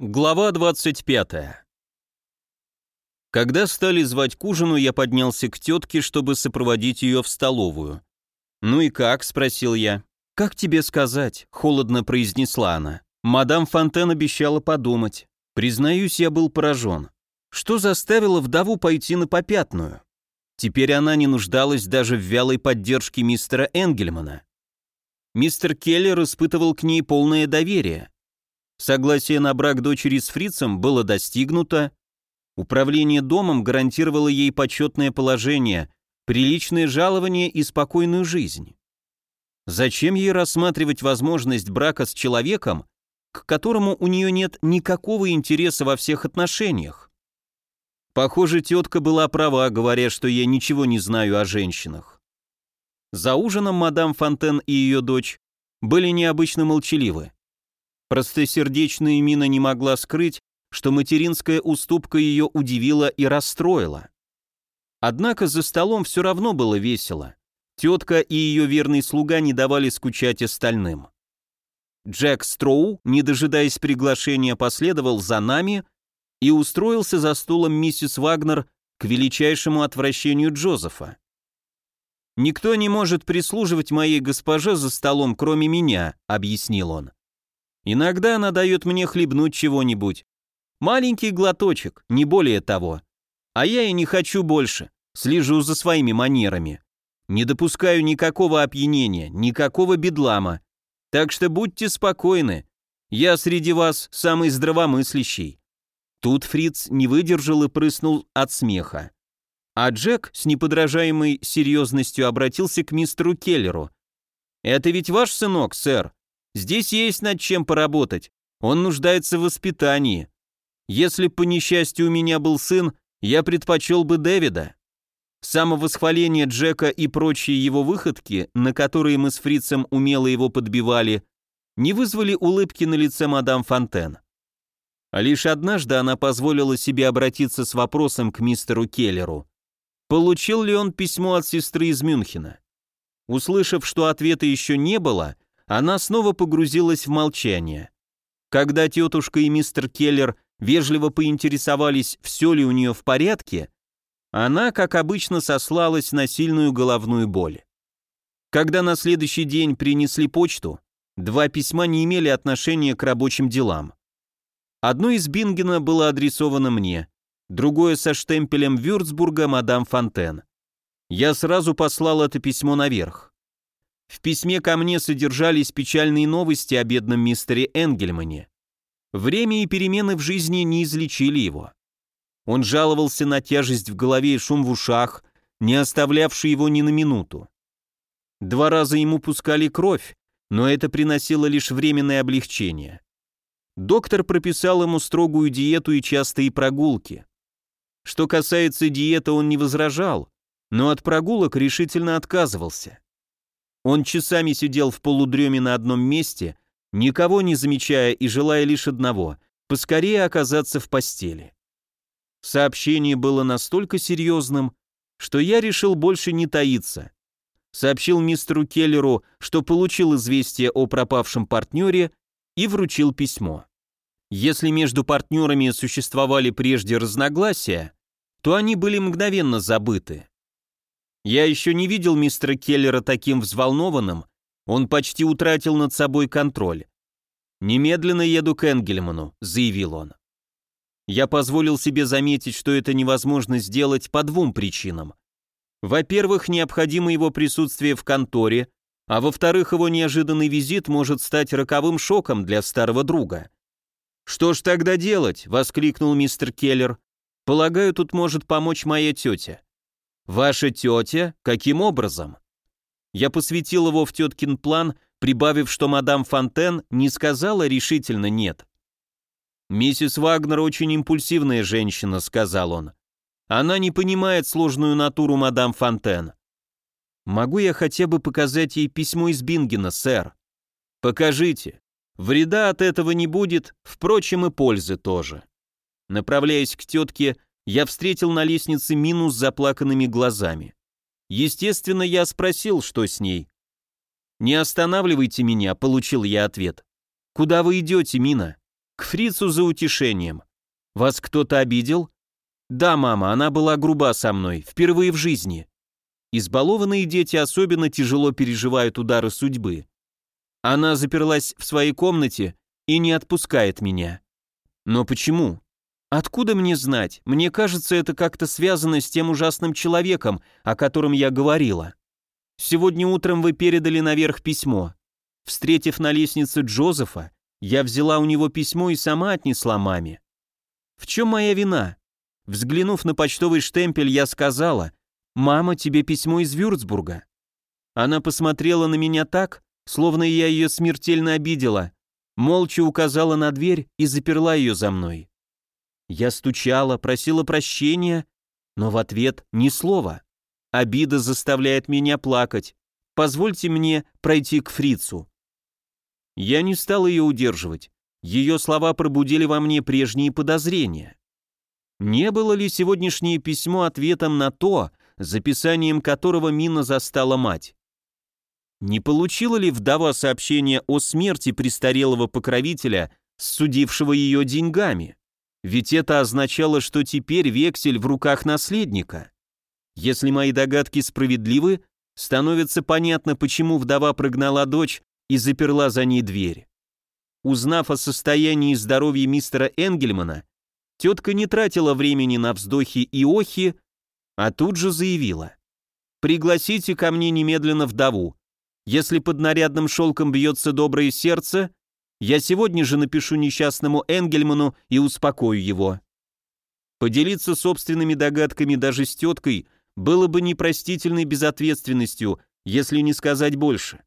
Глава 25. Когда стали звать к ужину, я поднялся к тетке, чтобы сопроводить ее в столовую. «Ну и как?» – спросил я. «Как тебе сказать?» – холодно произнесла она. Мадам Фонтен обещала подумать. Признаюсь, я был поражен. Что заставило вдову пойти на попятную? Теперь она не нуждалась даже в вялой поддержке мистера Энгельмана. Мистер Келлер испытывал к ней полное доверие. Согласие на брак дочери с фрицем было достигнуто. Управление домом гарантировало ей почетное положение, приличное жалование и спокойную жизнь. Зачем ей рассматривать возможность брака с человеком, к которому у нее нет никакого интереса во всех отношениях? Похоже, тетка была права, говоря, что я ничего не знаю о женщинах. За ужином мадам Фонтен и ее дочь были необычно молчаливы. Простосердечная мина не могла скрыть, что материнская уступка ее удивила и расстроила. Однако за столом все равно было весело. Тетка и ее верный слуга не давали скучать остальным. Джек Строу, не дожидаясь приглашения, последовал за нами и устроился за стулом миссис Вагнер к величайшему отвращению Джозефа. «Никто не может прислуживать моей госпоже за столом, кроме меня», — объяснил он. Иногда она дает мне хлебнуть чего-нибудь. Маленький глоточек, не более того. А я и не хочу больше, слежу за своими манерами. Не допускаю никакого опьянения, никакого бедлама. Так что будьте спокойны. Я среди вас самый здравомыслящий». Тут Фриц не выдержал и прыснул от смеха. А Джек с неподражаемой серьезностью обратился к мистеру Келлеру. «Это ведь ваш сынок, сэр? Здесь есть над чем поработать. Он нуждается в воспитании. Если по несчастью у меня был сын, я предпочел бы Дэвида. Самовосхваление Джека и прочие его выходки, на которые мы с фрицем умело его подбивали, не вызвали улыбки на лице мадам Фонтен. А лишь однажды она позволила себе обратиться с вопросом к мистеру Келлеру. Получил ли он письмо от сестры из Мюнхена? Услышав, что ответа еще не было, она снова погрузилась в молчание. Когда тетушка и мистер Келлер вежливо поинтересовались, все ли у нее в порядке, она, как обычно, сослалась на сильную головную боль. Когда на следующий день принесли почту, два письма не имели отношения к рабочим делам. Одно из Бингена было адресовано мне, другое со штемпелем Вюрцбурга мадам Фонтен. Я сразу послал это письмо наверх. В письме ко мне содержались печальные новости о бедном мистере Энгельмане. Время и перемены в жизни не излечили его. Он жаловался на тяжесть в голове и шум в ушах, не оставлявший его ни на минуту. Два раза ему пускали кровь, но это приносило лишь временное облегчение. Доктор прописал ему строгую диету и частые прогулки. Что касается диеты, он не возражал, но от прогулок решительно отказывался. Он часами сидел в полудреме на одном месте, никого не замечая и желая лишь одного – поскорее оказаться в постели. Сообщение было настолько серьезным, что я решил больше не таиться. Сообщил мистеру Келлеру, что получил известие о пропавшем партнере и вручил письмо. Если между партнерами существовали прежде разногласия, то они были мгновенно забыты. Я еще не видел мистера Келлера таким взволнованным, он почти утратил над собой контроль. «Немедленно еду к Энгельману», — заявил он. Я позволил себе заметить, что это невозможно сделать по двум причинам. Во-первых, необходимо его присутствие в конторе, а во-вторых, его неожиданный визит может стать роковым шоком для старого друга. «Что ж тогда делать?» — воскликнул мистер Келлер. «Полагаю, тут может помочь моя тетя. «Ваша тетя? Каким образом?» Я посвятил его в теткин план, прибавив, что мадам Фонтен не сказала решительно «нет». «Миссис Вагнер очень импульсивная женщина», — сказал он. «Она не понимает сложную натуру мадам Фонтен». «Могу я хотя бы показать ей письмо из Бингена, сэр?» «Покажите. Вреда от этого не будет, впрочем, и пользы тоже». Направляясь к тетке, я встретил на лестнице Мину с заплаканными глазами. Естественно, я спросил, что с ней. «Не останавливайте меня», — получил я ответ. «Куда вы идете, Мина?» К фрицу за утешением. Вас кто-то обидел? Да, мама, она была груба со мной, впервые в жизни. Избалованные дети особенно тяжело переживают удары судьбы. Она заперлась в своей комнате и не отпускает меня. Но почему? Откуда мне знать? Мне кажется, это как-то связано с тем ужасным человеком, о котором я говорила. Сегодня утром вы передали наверх письмо. Встретив на лестнице Джозефа, я взяла у него письмо и сама отнесла маме. В чем моя вина? Взглянув на почтовый штемпель, я сказала, «Мама, тебе письмо из Вюрцбурга». Она посмотрела на меня так, словно я ее смертельно обидела, молча указала на дверь и заперла ее за мной. Я стучала, просила прощения, но в ответ ни слова. Обида заставляет меня плакать. Позвольте мне пройти к фрицу. Я не стал ее удерживать. Ее слова пробудили во мне прежние подозрения. Не было ли сегодняшнее письмо ответом на то, записанием которого Мина застала мать? Не получила ли вдова сообщение о смерти престарелого покровителя, судившего ее деньгами? Ведь это означало, что теперь вексель в руках наследника. Если мои догадки справедливы, становится понятно, почему вдова прогнала дочь и заперла за ней дверь. Узнав о состоянии и здоровье мистера Энгельмана, тетка не тратила времени на вздохи и охи, а тут же заявила. «Пригласите ко мне немедленно вдову. Если под нарядным шелком бьется доброе сердце, я сегодня же напишу несчастному Энгельману и успокою его». Поделиться собственными догадками даже с теткой было бы непростительной безответственностью, если не сказать больше.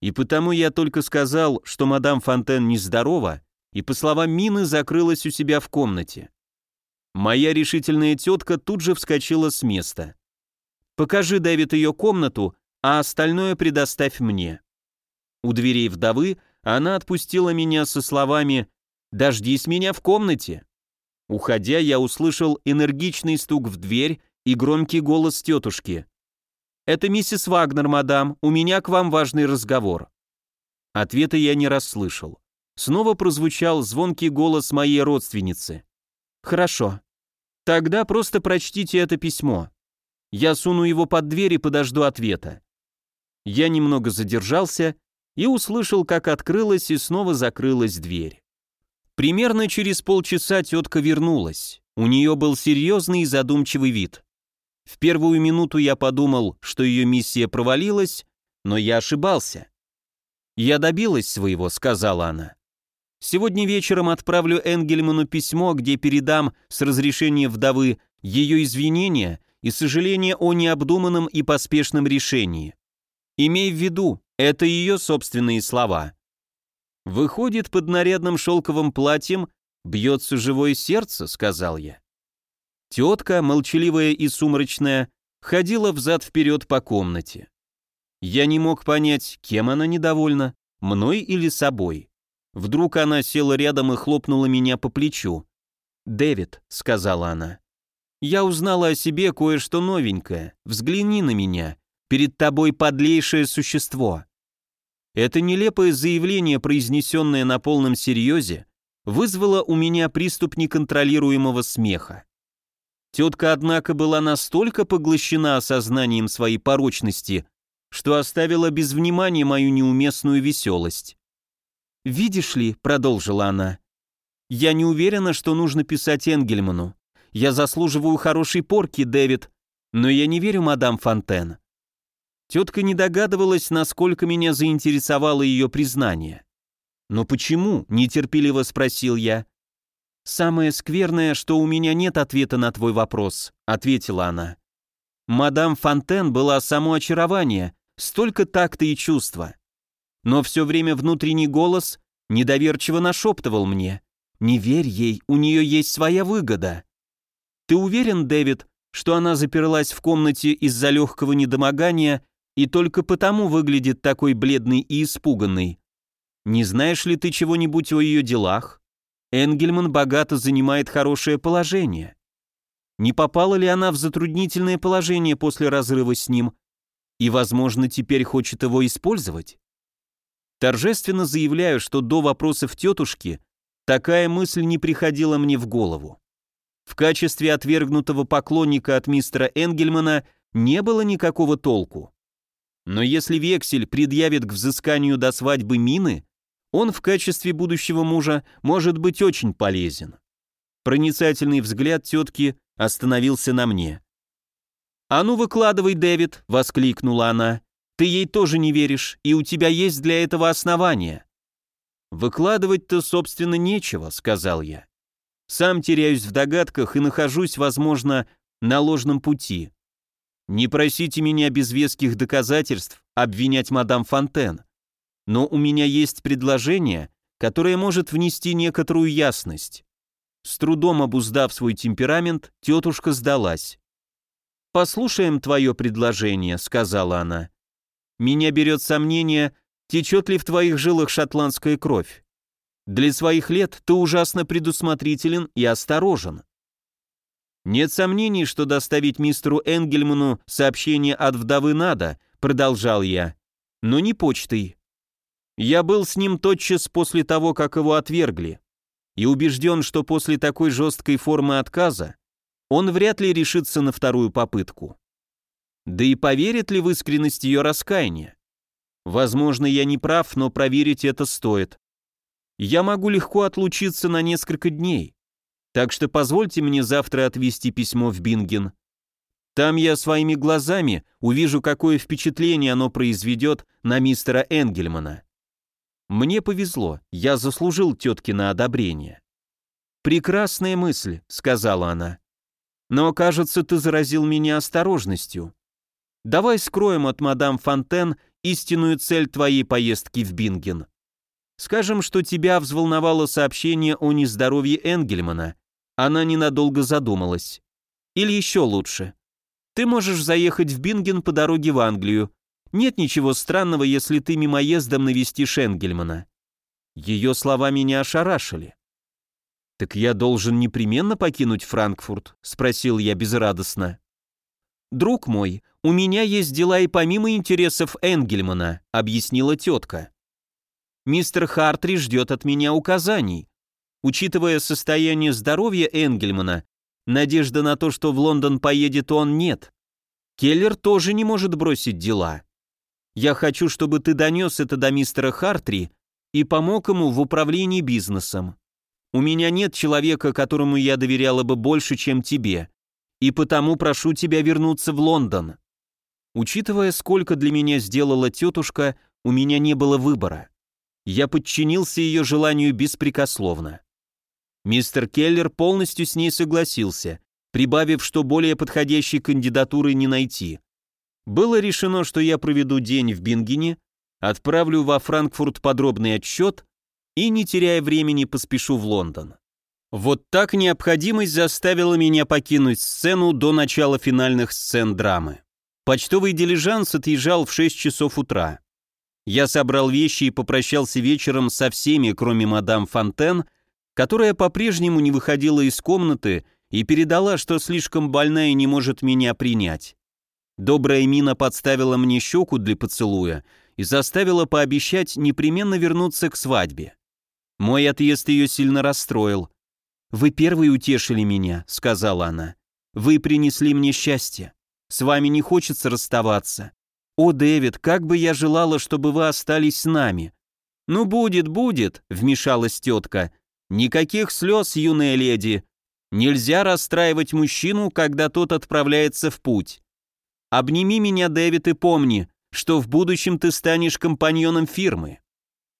И потому я только сказал, что мадам Фонтен нездорова, и, по словам Мины, закрылась у себя в комнате. Моя решительная тетка тут же вскочила с места. «Покажи, Дэвид, ее комнату, а остальное предоставь мне». У дверей вдовы она отпустила меня со словами «Дождись меня в комнате». Уходя, я услышал энергичный стук в дверь и громкий голос тетушки. «Это миссис Вагнер, мадам, у меня к вам важный разговор». Ответа я не расслышал. Снова прозвучал звонкий голос моей родственницы. «Хорошо. Тогда просто прочтите это письмо. Я суну его под дверь и подожду ответа». Я немного задержался и услышал, как открылась и снова закрылась дверь. Примерно через полчаса тетка вернулась. У нее был серьезный и задумчивый вид. В первую минуту я подумал, что ее миссия провалилась, но я ошибался. «Я добилась своего», — сказала она. «Сегодня вечером отправлю Энгельману письмо, где передам с разрешения вдовы ее извинения и сожаление о необдуманном и поспешном решении. Имей в виду, это ее собственные слова. Выходит, под нарядным шелковым платьем бьется живое сердце, сказал я. Тетка, молчаливая и сумрачная, ходила взад-вперед по комнате. Я не мог понять, кем она недовольна, мной или собой. Вдруг она села рядом и хлопнула меня по плечу. «Дэвид», — сказала она, — «я узнала о себе кое-что новенькое. Взгляни на меня. Перед тобой подлейшее существо». Это нелепое заявление, произнесенное на полном серьезе, вызвало у меня приступ неконтролируемого смеха. Тетка, однако, была настолько поглощена осознанием своей порочности, что оставила без внимания мою неуместную веселость. «Видишь ли», — продолжила она, — «я не уверена, что нужно писать Энгельману. Я заслуживаю хорошей порки, Дэвид, но я не верю мадам Фонтен». Тетка не догадывалась, насколько меня заинтересовало ее признание. «Но почему?» — нетерпеливо спросил я. «Самое скверное, что у меня нет ответа на твой вопрос», — ответила она. «Мадам Фонтен была само очарование, столько такта и чувства. Но все время внутренний голос недоверчиво нашептывал мне. Не верь ей, у нее есть своя выгода. Ты уверен, Дэвид, что она заперлась в комнате из-за легкого недомогания и только потому выглядит такой бледной и испуганной? Не знаешь ли ты чего-нибудь о ее делах? Энгельман богато занимает хорошее положение. Не попала ли она в затруднительное положение после разрыва с ним и, возможно, теперь хочет его использовать? Торжественно заявляю, что до вопросов тетушки Такая мысль не приходила мне в голову. В качестве отвергнутого поклонника от мистера Энгельмана не было никакого толку. Но если вексель предъявит к взысканию до свадьбы мины, он в качестве будущего мужа может быть очень полезен. Проницательный взгляд тетки остановился на мне. «А ну выкладывай, Дэвид!» — воскликнула она. «Ты ей тоже не веришь, и у тебя есть для этого основания». «Выкладывать-то, собственно, нечего», — сказал я. «Сам теряюсь в догадках и нахожусь, возможно, на ложном пути. Не просите меня без веских доказательств обвинять мадам Фонтен, но у меня есть предложение, которое может внести некоторую ясность. С трудом обуздав свой темперамент, тетушка сдалась. «Послушаем твое предложение», — сказала она. «Меня берет сомнение, течет ли в твоих жилах шотландская кровь. Для своих лет ты ужасно предусмотрителен и осторожен. «Нет сомнений, что доставить мистеру Энгельману сообщение от вдовы надо», продолжал я, «но не почтой. Я был с ним тотчас после того, как его отвергли, и убежден, что после такой жесткой формы отказа он вряд ли решится на вторую попытку. Да и поверит ли в искренность ее раскаяния? Возможно, я не прав, но проверить это стоит. Я могу легко отлучиться на несколько дней, так что позвольте мне завтра отвезти письмо в Бинген. Там я своими глазами увижу, какое впечатление оно произведет на мистера Энгельмана. Мне повезло, я заслужил теткино одобрение. «Прекрасная мысль», — сказала она. «Но, кажется, ты заразил меня осторожностью. Давай скроем от мадам Фонтен истинную цель твоей поездки в Бинген. Скажем, что тебя взволновало сообщение о нездоровье Энгельмана, она ненадолго задумалась. Или еще лучше. Ты можешь заехать в Бинген по дороге в Англию. Нет ничего странного, если ты мимоездом навестишь Энгельмана. Ее слова меня ошарашили. «Так я должен непременно покинуть Франкфурт?» — спросил я безрадостно. «Друг мой, у меня есть дела и помимо интересов Энгельмана», — объяснила тетка. «Мистер Хартри ждет от меня указаний. Учитывая состояние здоровья Энгельмана, надежды на то, что в Лондон поедет он, нет. Келлер тоже не может бросить дела. Я хочу, чтобы ты донес это до мистера Хартри и помог ему в управлении бизнесом. У меня нет человека, которому я доверяла бы больше, чем тебе, и потому прошу тебя вернуться в Лондон. Учитывая, сколько для меня сделала тетушка, у меня не было выбора. Я подчинился ее желанию беспрекословно. Мистер Келлер полностью с ней согласился, прибавив, что более подходящей кандидатуры не найти. Было решено, что я проведу день в Бингене, отправлю во Франкфурт подробный отчет и, не теряя времени, поспешу в Лондон. Вот так необходимость заставила меня покинуть сцену до начала финальных сцен драмы. Почтовый дилижанс отъезжал в 6 часов утра. Я собрал вещи и попрощался вечером со всеми, кроме мадам Фонтен, которая по-прежнему не выходила из комнаты и передала, что слишком больна и не может меня принять. Добрая мина подставила мне щеку для поцелуя и заставила пообещать непременно вернуться к свадьбе. Мой отъезд ее сильно расстроил. «Вы первые утешили меня», — сказала она. «Вы принесли мне счастье. С вами не хочется расставаться. О, Дэвид, как бы я желала, чтобы вы остались с нами». «Ну, будет, будет», — вмешалась тетка. Никаких слез, юная леди. Нельзя расстраивать мужчину, когда тот отправляется в путь. Обними меня, Дэвид, и помни, что в будущем ты станешь компаньоном фирмы.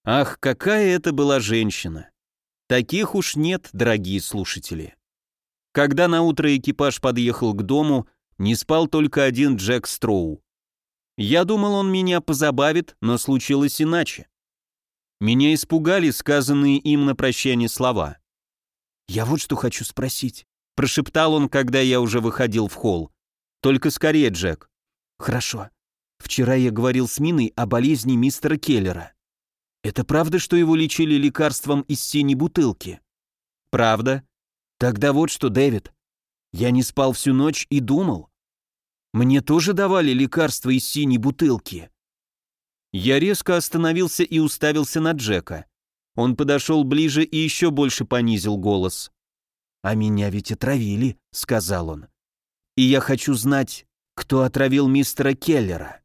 Ах, какая это была женщина. Таких уж нет, дорогие слушатели. Когда на утро экипаж подъехал к дому, не спал только один Джек Строу. Я думал, он меня позабавит, но случилось иначе. Меня испугали сказанные им на прощание слова. «Я вот что хочу спросить», — прошептал он, когда я уже выходил в холл. «Только скорее, Джек». «Хорошо. Вчера я говорил с Миной о болезни мистера Келлера. Это правда, что его лечили лекарством из синей бутылки?» «Правда. Тогда вот что, Дэвид. Я не спал всю ночь и думал. Мне тоже давали лекарства из синей бутылки. Я резко остановился и уставился на Джека. Он подошел ближе и еще больше понизил голос. «А меня ведь отравили», — сказал он. «И я хочу знать, кто отравил мистера Келлера».